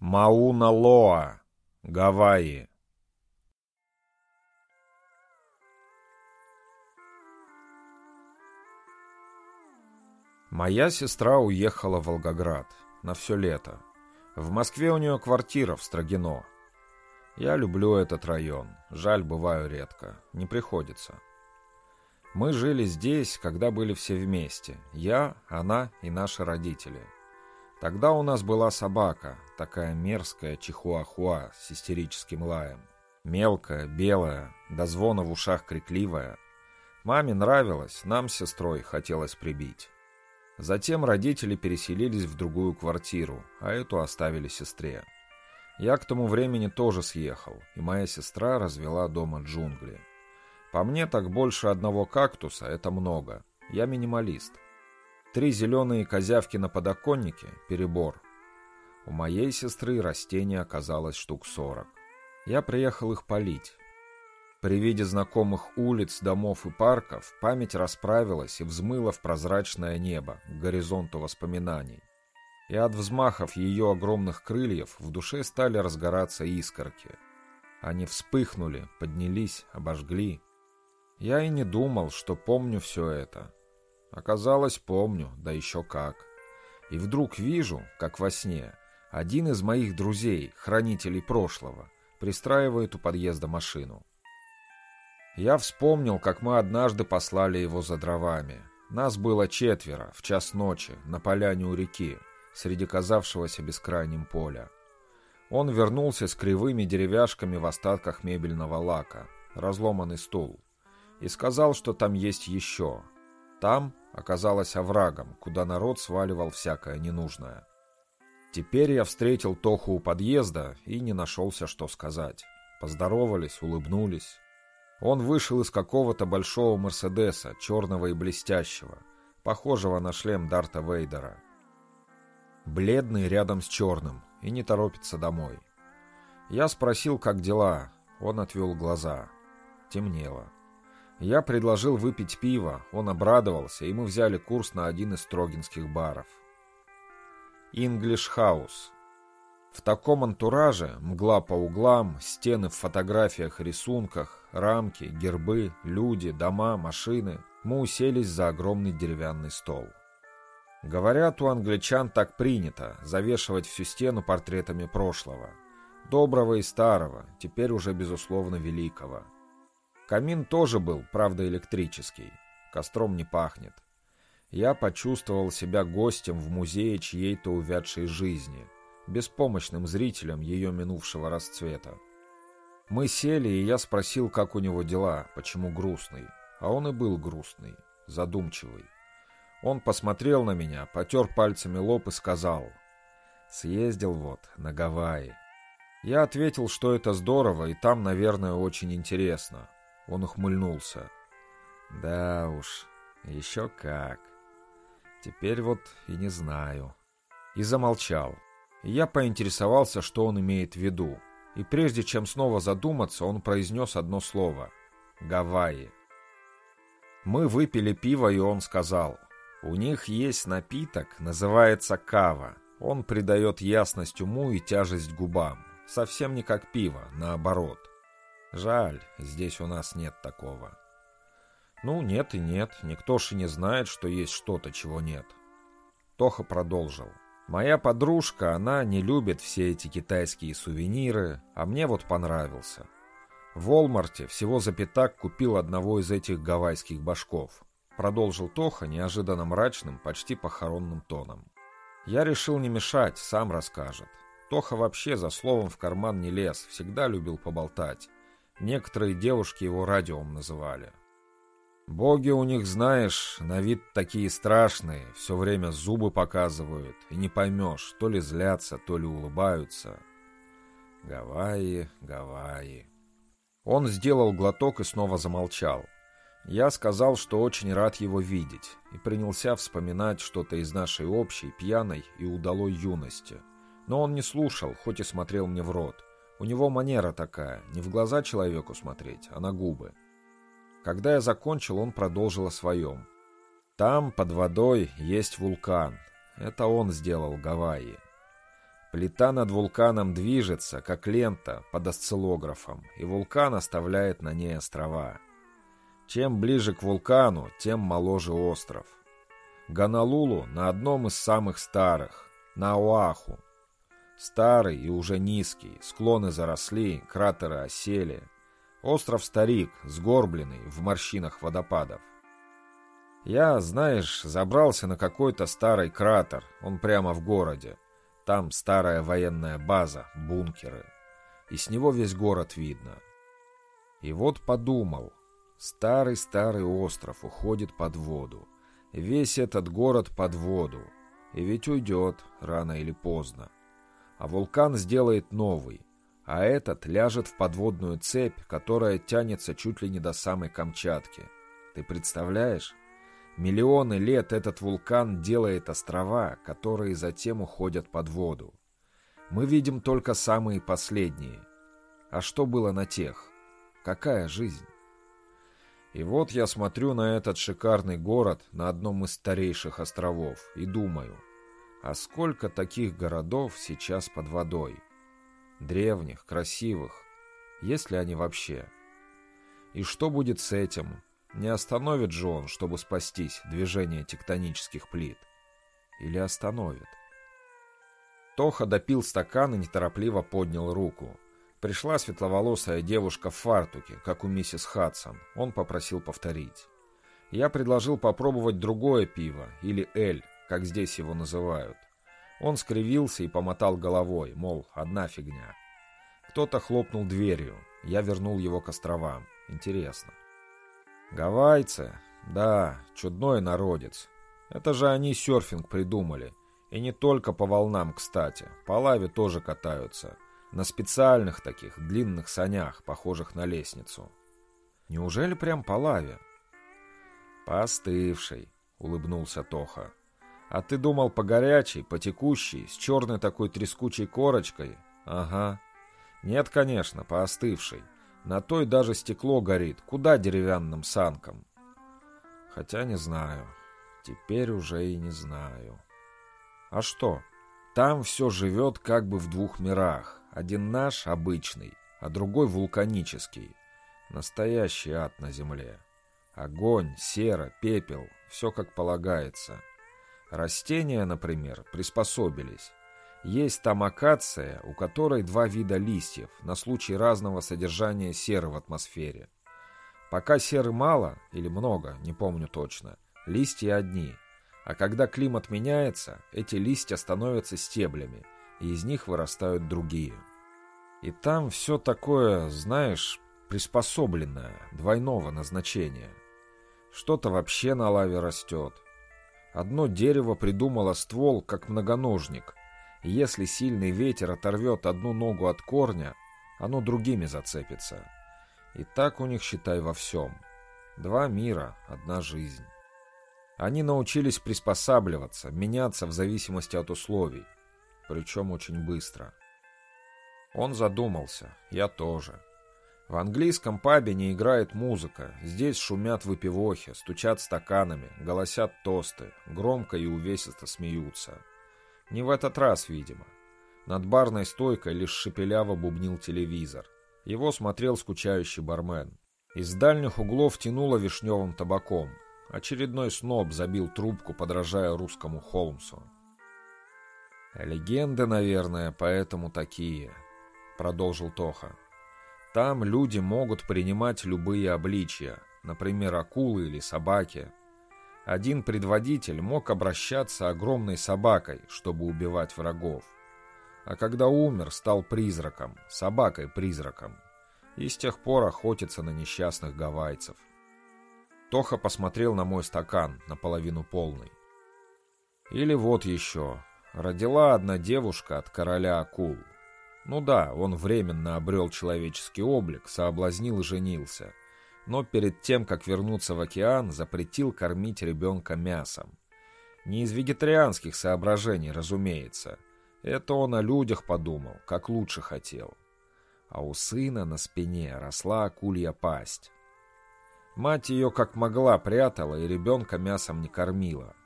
Мауна-Лоа, Гавайи. Моя сестра уехала в Волгоград на все лето. В Москве у нее квартира в Строгино. Я люблю этот район. Жаль, бываю редко. Не приходится. Мы жили здесь, когда были все вместе. Я, она и наши родители. Тогда у нас была собака, такая мерзкая чихуахуа с истерическим лаем. Мелкая, белая, до звона в ушах крикливая. Маме нравилось, нам с сестрой хотелось прибить. Затем родители переселились в другую квартиру, а эту оставили сестре. Я к тому времени тоже съехал, и моя сестра развела дома джунгли. По мне так больше одного кактуса – это много. Я минималист. Три зеленые козявки на подоконнике – перебор. У моей сестры растений оказалось штук сорок. Я приехал их полить. При виде знакомых улиц, домов и парков память расправилась и взмыла в прозрачное небо, к горизонту воспоминаний. И от взмахов ее огромных крыльев в душе стали разгораться искорки. Они вспыхнули, поднялись, обожгли. Я и не думал, что помню все это. Оказалось, помню, да еще как. И вдруг вижу, как во сне, один из моих друзей, хранителей прошлого, пристраивает у подъезда машину. Я вспомнил, как мы однажды послали его за дровами. Нас было четверо, в час ночи, на поляне у реки, среди казавшегося бескрайним поля. Он вернулся с кривыми деревяшками в остатках мебельного лака, разломанный стул, и сказал, что там есть еще. Там оказалось оврагом, куда народ сваливал всякое ненужное. Теперь я встретил Тоху у подъезда и не нашелся, что сказать. Поздоровались, улыбнулись. Он вышел из какого-то большого Мерседеса, черного и блестящего, похожего на шлем Дарта Вейдера. Бледный рядом с черным и не торопится домой. Я спросил, как дела. Он отвел глаза. Темнело. Я предложил выпить пиво, он обрадовался, и мы взяли курс на один из строгинских баров. English House. В таком антураже мгла по углам, стены в фотографиях рисунках, рамки, гербы, люди, дома, машины. Мы уселись за огромный деревянный стол. Говорят, у англичан так принято завешивать всю стену портретами прошлого. Доброго и старого, теперь уже безусловно великого. Камин тоже был, правда, электрический. Костром не пахнет. Я почувствовал себя гостем в музее чьей-то увядшей жизни – беспомощным зрителем ее минувшего расцвета. Мы сели, и я спросил, как у него дела, почему грустный. А он и был грустный, задумчивый. Он посмотрел на меня, потер пальцами лоб и сказал, «Съездил вот на Гавайи». Я ответил, что это здорово, и там, наверное, очень интересно. Он ухмыльнулся. «Да уж, еще как. Теперь вот и не знаю». И замолчал. Я поинтересовался, что он имеет в виду. И прежде чем снова задуматься, он произнес одно слово — Гавайи. Мы выпили пиво, и он сказал, «У них есть напиток, называется кава. Он придает ясность уму и тяжесть губам. Совсем не как пиво, наоборот. Жаль, здесь у нас нет такого». Ну, нет и нет, никто ж и не знает, что есть что-то, чего нет. Тоха продолжил. Моя подружка, она не любит все эти китайские сувениры, а мне вот понравился. В Волмарте всего за пятак купил одного из этих гавайских башков. Продолжил Тоха неожиданно мрачным, почти похоронным тоном. Я решил не мешать, сам расскажет. Тоха вообще за словом в карман не лез, всегда любил поболтать. Некоторые девушки его радиом называли. Боги у них, знаешь, на вид такие страшные, все время зубы показывают, и не поймешь, то ли злятся, то ли улыбаются. Гавайи, Гавайи. Он сделал глоток и снова замолчал. Я сказал, что очень рад его видеть, и принялся вспоминать что-то из нашей общей, пьяной и удалой юности. Но он не слушал, хоть и смотрел мне в рот. У него манера такая, не в глаза человеку смотреть, а на губы. Когда я закончил, он продолжил о своем. Там, под водой, есть вулкан. Это он сделал Гавайи. Плита над вулканом движется, как лента под осциллографом, и вулкан оставляет на ней острова. Чем ближе к вулкану, тем моложе остров. Ганалулу на одном из самых старых, на Оаху. Старый и уже низкий, склоны заросли, кратеры осели. Остров Старик, сгорбленный, в морщинах водопадов. Я, знаешь, забрался на какой-то старый кратер, он прямо в городе. Там старая военная база, бункеры. И с него весь город видно. И вот подумал, старый-старый остров уходит под воду. Весь этот город под воду. И ведь уйдет, рано или поздно. А вулкан сделает новый. А этот ляжет в подводную цепь, которая тянется чуть ли не до самой Камчатки. Ты представляешь? Миллионы лет этот вулкан делает острова, которые затем уходят под воду. Мы видим только самые последние. А что было на тех? Какая жизнь? И вот я смотрю на этот шикарный город на одном из старейших островов и думаю, а сколько таких городов сейчас под водой? Древних, красивых. Есть ли они вообще? И что будет с этим, не остановит же он, чтобы спастись, движение тектонических плит? Или остановит? Тоха допил стакан и неторопливо поднял руку. Пришла светловолосая девушка в фартуке, как у миссис Хадсон. Он попросил повторить. Я предложил попробовать другое пиво, или эль, как здесь его называют. Он скривился и помотал головой, мол, одна фигня. Кто-то хлопнул дверью. Я вернул его к островам. Интересно. Гавайцы? Да, чудной народец. Это же они серфинг придумали. И не только по волнам, кстати. По лаве тоже катаются. На специальных таких длинных санях, похожих на лестницу. Неужели прям по лаве? Постывший, улыбнулся Тоха. А ты думал по горячей, по текущей, с черной такой трескучей корочкой? Ага. Нет, конечно, по остывшей. На той даже стекло горит. Куда деревянным санкам? Хотя не знаю. Теперь уже и не знаю. А что? Там все живет как бы в двух мирах. Один наш, обычный, а другой вулканический. Настоящий ад на земле. Огонь, сера, пепел, все как полагается. Растения, например, приспособились. Есть там акация, у которой два вида листьев на случай разного содержания серы в атмосфере. Пока серы мало или много, не помню точно, листья одни. А когда климат меняется, эти листья становятся стеблями, и из них вырастают другие. И там все такое, знаешь, приспособленное, двойного назначения. Что-то вообще на лаве растет. Одно дерево придумало ствол, как многоножник, если сильный ветер оторвет одну ногу от корня, оно другими зацепится. И так у них, считай, во всем. Два мира, одна жизнь. Они научились приспосабливаться, меняться в зависимости от условий. Причем очень быстро. Он задумался, я тоже. В английском пабе не играет музыка, здесь шумят выпивохи, стучат стаканами, голосят тосты, громко и увесисто смеются. Не в этот раз, видимо. Над барной стойкой лишь шепеляво бубнил телевизор. Его смотрел скучающий бармен. Из дальних углов тянуло вишневым табаком. Очередной сноб забил трубку, подражая русскому Холмсу. «Легенды, наверное, поэтому такие», — продолжил Тоха. «Там люди могут принимать любые обличия, например, акулы или собаки, один предводитель мог обращаться огромной собакой, чтобы убивать врагов. А когда умер, стал призраком, собакой-призраком. И с тех пор охотится на несчастных гавайцев. Тоха посмотрел на мой стакан, наполовину полный. Или вот еще. Родила одна девушка от короля акул. Ну да, он временно обрел человеческий облик, соблазнил и женился но перед тем, как вернуться в океан, запретил кормить ребенка мясом. Не из вегетарианских соображений, разумеется. Это он о людях подумал, как лучше хотел. А у сына на спине росла акулья пасть. Мать ее как могла прятала и ребенка мясом не кормила.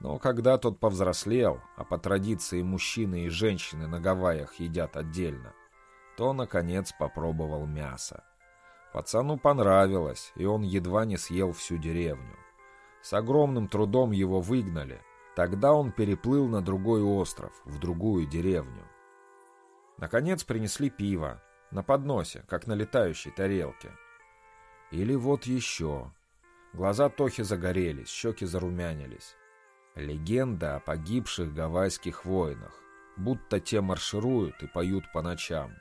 Но когда тот повзрослел, а по традиции мужчины и женщины на Гавайях едят отдельно, то, наконец, попробовал мясо. Пацану понравилось, и он едва не съел всю деревню. С огромным трудом его выгнали. Тогда он переплыл на другой остров, в другую деревню. Наконец принесли пиво, на подносе, как на летающей тарелке. Или вот еще. Глаза Тохи загорелись, щеки зарумянились. Легенда о погибших гавайских воинах, будто те маршируют и поют по ночам.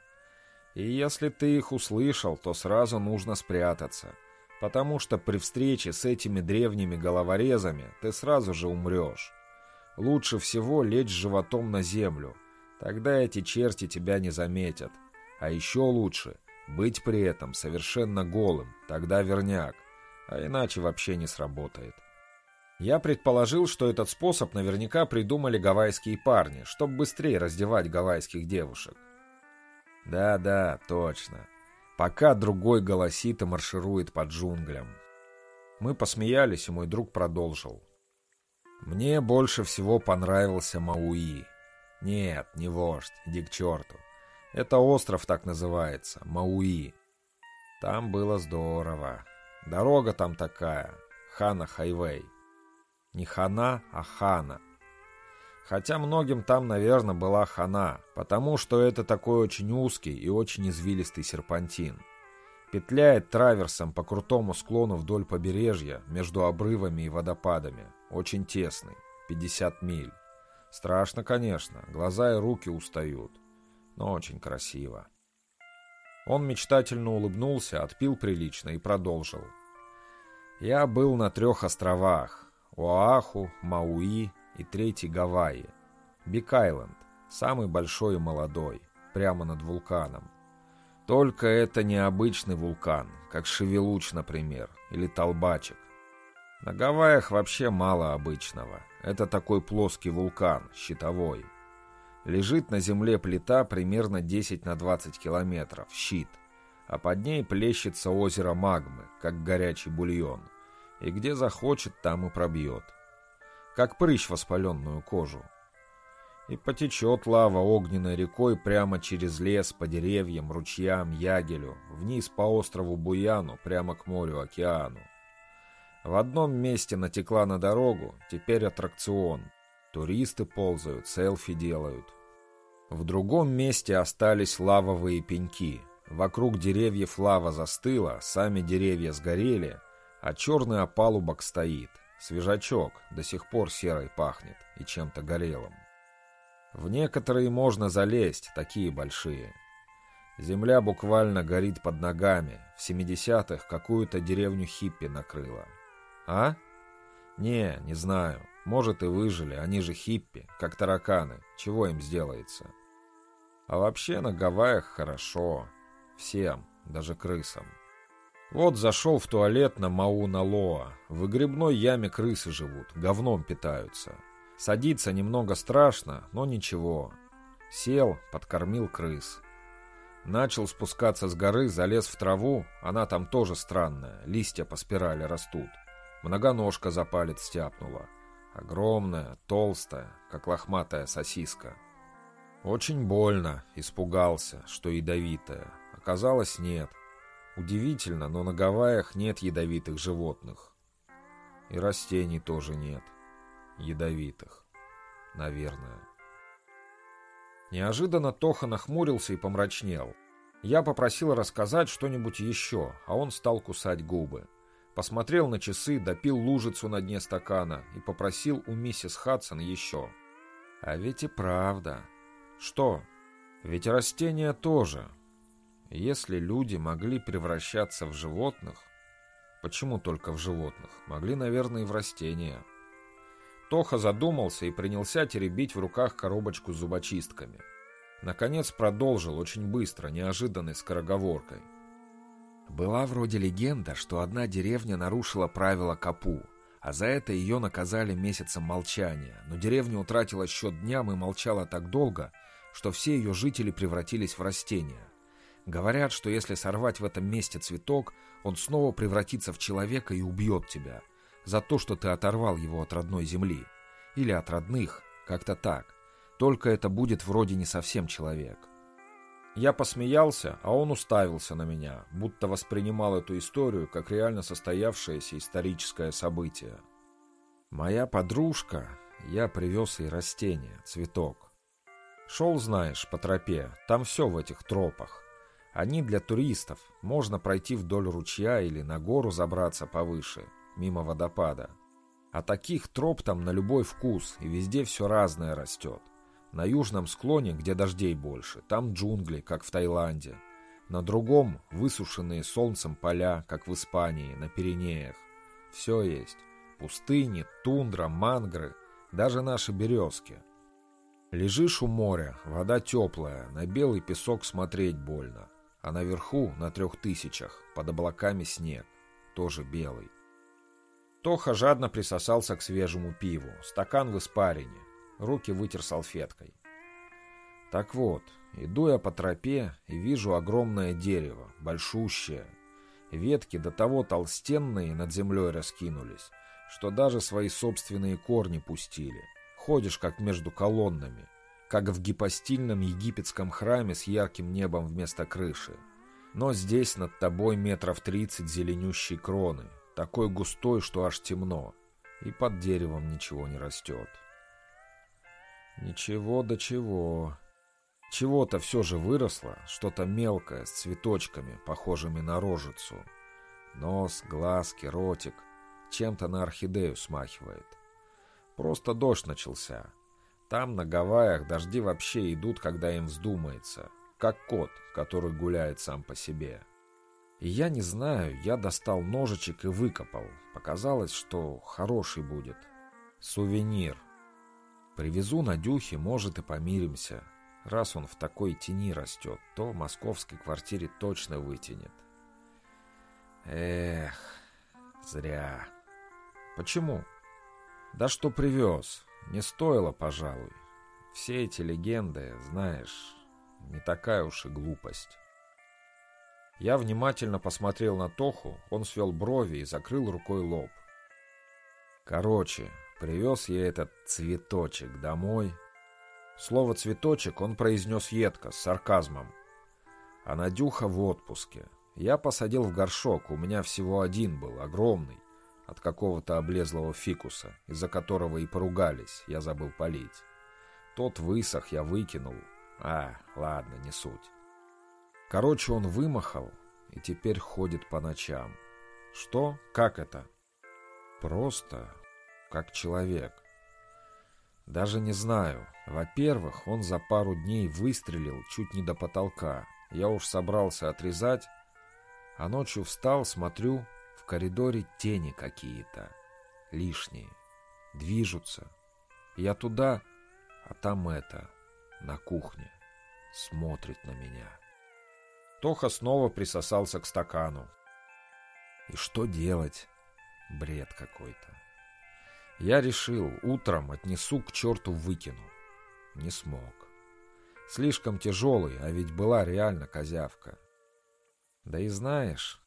И если ты их услышал, то сразу нужно спрятаться, потому что при встрече с этими древними головорезами ты сразу же умрешь. Лучше всего лечь животом на землю, тогда эти черти тебя не заметят. А еще лучше быть при этом совершенно голым, тогда верняк, а иначе вообще не сработает. Я предположил, что этот способ наверняка придумали гавайские парни, чтобы быстрее раздевать гавайских девушек. Да-да, точно. Пока другой голосит и марширует по джунглям. Мы посмеялись, и мой друг продолжил. Мне больше всего понравился Мауи. Нет, не вождь, иди к черту. Это остров так называется, Мауи. Там было здорово. Дорога там такая, Хана Хайвей. Не Хана, а Хана. Хотя многим там, наверное, была хана, потому что это такой очень узкий и очень извилистый серпантин. Петляет траверсом по крутому склону вдоль побережья, между обрывами и водопадами. Очень тесный, 50 миль. Страшно, конечно, глаза и руки устают, но очень красиво. Он мечтательно улыбнулся, отпил прилично и продолжил. Я был на трех островах – Оаху, Мауи и третий Гавайи. Бик-Айленд, самый большой и молодой, прямо над вулканом. Только это не обычный вулкан, как Шевелуч, например, или Толбачек. На Гавайях вообще мало обычного. Это такой плоский вулкан, щитовой. Лежит на земле плита примерно 10 на 20 километров, щит, а под ней плещется озеро магмы, как горячий бульон. И где захочет, там и пробьет как прыщ воспаленную кожу. И потечет лава огненной рекой прямо через лес, по деревьям, ручьям, ягелю, вниз по острову Буяну, прямо к морю-океану. В одном месте натекла на дорогу, теперь аттракцион. Туристы ползают, селфи делают. В другом месте остались лавовые пеньки. Вокруг деревьев лава застыла, сами деревья сгорели, а черный опалубок стоит. Свежачок, до сих пор серой пахнет и чем-то горелым. В некоторые можно залезть, такие большие. Земля буквально горит под ногами. В 70-х какую-то деревню хиппи накрыла. А? Не, не знаю. Может и выжили, они же хиппи, как тараканы. Чего им сделается? А вообще на Гавайях хорошо. Всем, даже крысам. Вот зашел в туалет на Мауна-Лоа. В выгребной яме крысы живут, говном питаются. Садиться немного страшно, но ничего. Сел, подкормил крыс. Начал спускаться с горы, залез в траву, она там тоже странная, листья по спирали растут. Многоножка за палец стяпнула. Огромная, толстая, как лохматая сосиска. Очень больно, испугался, что ядовитая. Оказалось, нет. Удивительно, но на Гавайях нет ядовитых животных. И растений тоже нет. Ядовитых. Наверное. Неожиданно Тоха нахмурился и помрачнел. Я попросил рассказать что-нибудь еще, а он стал кусать губы. Посмотрел на часы, допил лужицу на дне стакана и попросил у миссис Хадсон еще. А ведь и правда. Что? Ведь растения тоже. Если люди могли превращаться в животных, почему только в животных? Могли, наверное, и в растения. Тоха задумался и принялся теребить в руках коробочку с зубочистками. Наконец продолжил очень быстро, неожиданной скороговоркой. Была вроде легенда, что одна деревня нарушила правила Капу, а за это ее наказали месяцем молчания, но деревня утратила счет дням и молчала так долго, что все ее жители превратились в растения. Говорят, что если сорвать в этом месте цветок, он снова превратится в человека и убьет тебя за то, что ты оторвал его от родной земли. Или от родных, как-то так. Только это будет вроде не совсем человек. Я посмеялся, а он уставился на меня, будто воспринимал эту историю как реально состоявшееся историческое событие. Моя подружка, я привез ей растение, цветок. Шел, знаешь, по тропе, там все в этих тропах. Они для туристов, можно пройти вдоль ручья или на гору забраться повыше, мимо водопада. А таких троп там на любой вкус, и везде все разное растет. На южном склоне, где дождей больше, там джунгли, как в Таиланде. На другом – высушенные солнцем поля, как в Испании, на Пиренеях. Все есть. Пустыни, тундра, мангры, даже наши березки. Лежишь у моря, вода теплая, на белый песок смотреть больно. А наверху, на трех тысячах, под облаками снег, тоже белый. Тоха жадно присосался к свежему пиву, стакан в испарине, руки вытер салфеткой. Так вот, иду я по тропе и вижу огромное дерево, большущее. Ветки до того толстенные над землей раскинулись, что даже свои собственные корни пустили. Ходишь как между колоннами, как в гипостильном египетском храме с ярким небом вместо крыши. Но здесь над тобой метров тридцать зеленющей кроны, такой густой, что аж темно, и под деревом ничего не растет. Ничего до чего. Чего-то все же выросло, что-то мелкое, с цветочками, похожими на рожицу. Нос, глазки, ротик. Чем-то на орхидею смахивает. Просто дождь начался. Там, на Гавайях, дожди вообще идут, когда им вздумается. Как кот, который гуляет сам по себе. И я не знаю, я достал ножичек и выкопал. Показалось, что хороший будет. Сувенир. Привезу Надюхе, может, и помиримся. Раз он в такой тени растет, то в московской квартире точно вытянет. Эх, зря. Почему? Да что привез, не стоило, пожалуй. Все эти легенды, знаешь, не такая уж и глупость. Я внимательно посмотрел на Тоху, он свел брови и закрыл рукой лоб. Короче, Привез я этот цветочек домой. Слово «цветочек» он произнес едко, с сарказмом. А Надюха в отпуске. Я посадил в горшок, у меня всего один был, огромный, от какого-то облезлого фикуса, из-за которого и поругались, я забыл полить. Тот высох, я выкинул. А, ладно, не суть. Короче, он вымахал и теперь ходит по ночам. Что? Как это? Просто как человек. Даже не знаю. Во-первых, он за пару дней выстрелил чуть не до потолка. Я уж собрался отрезать, а ночью встал, смотрю, в коридоре тени какие-то. Лишние. Движутся. Я туда, а там это, на кухне. Смотрит на меня. Тоха снова присосался к стакану. И что делать? Бред какой-то. Я решил, утром отнесу к черту выкину. Не смог. Слишком тяжелый, а ведь была реально козявка. Да и знаешь,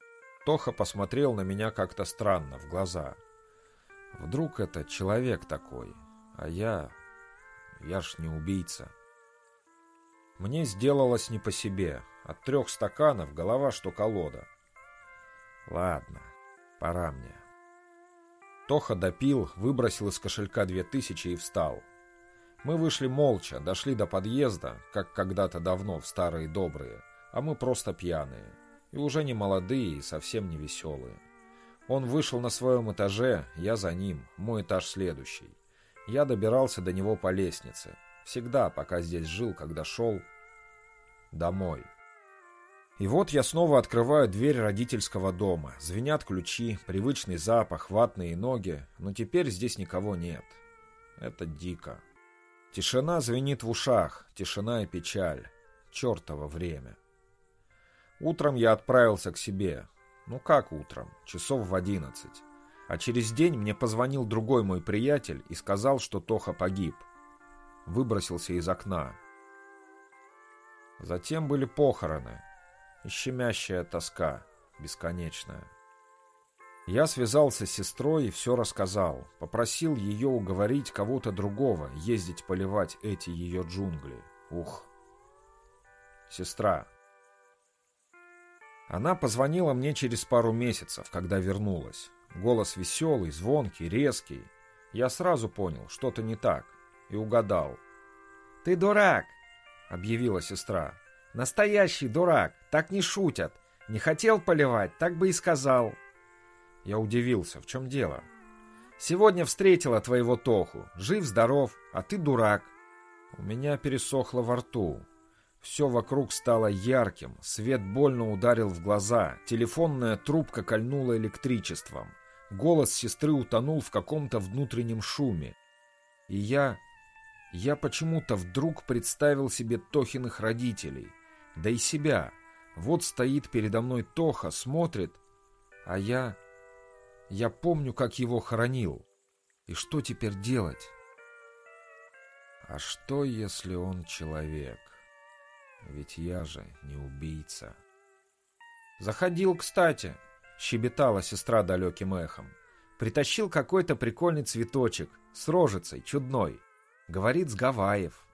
Тоха посмотрел на меня как-то странно, в глаза. Вдруг это человек такой, а я... я ж не убийца. Мне сделалось не по себе. От трех стаканов голова что колода. Ладно, пора мне. Тоха допил, выбросил из кошелька две тысячи и встал. Мы вышли молча, дошли до подъезда, как когда-то давно, в старые добрые, а мы просто пьяные. И уже не молодые и совсем не веселые. Он вышел на своем этаже, я за ним, мой этаж следующий. Я добирался до него по лестнице. Всегда, пока здесь жил, когда шел домой. И вот я снова открываю дверь родительского дома. Звенят ключи, привычный запах, ватные ноги, но теперь здесь никого нет. Это дико. Тишина звенит в ушах, тишина и печаль. Чертово время. Утром я отправился к себе. Ну как утром? Часов в одиннадцать. А через день мне позвонил другой мой приятель и сказал, что Тоха погиб. Выбросился из окна. Затем были похороны и щемящая тоска, бесконечная. Я связался с сестрой и все рассказал. Попросил ее уговорить кого-то другого ездить поливать эти ее джунгли. Ух. Сестра. Она позвонила мне через пару месяцев, когда вернулась. Голос веселый, звонкий, резкий. Я сразу понял, что-то не так, и угадал. «Ты дурак!» — объявила сестра. «Настоящий дурак! Так не шутят! Не хотел поливать, так бы и сказал!» Я удивился. В чем дело? «Сегодня встретила твоего Тоху. Жив-здоров, а ты дурак!» У меня пересохло во рту. Все вокруг стало ярким, свет больно ударил в глаза, телефонная трубка кольнула электричеством. Голос сестры утонул в каком-то внутреннем шуме. И я... Я почему-то вдруг представил себе Тохиных родителей. Да и себя. Вот стоит передо мной Тоха, смотрит, а я... Я помню, как его хоронил. И что теперь делать? А что, если он человек? Ведь я же не убийца. Заходил, кстати, щебетала сестра далеким эхом. Притащил какой-то прикольный цветочек с рожицей, чудной. Говорит, с Гавайев.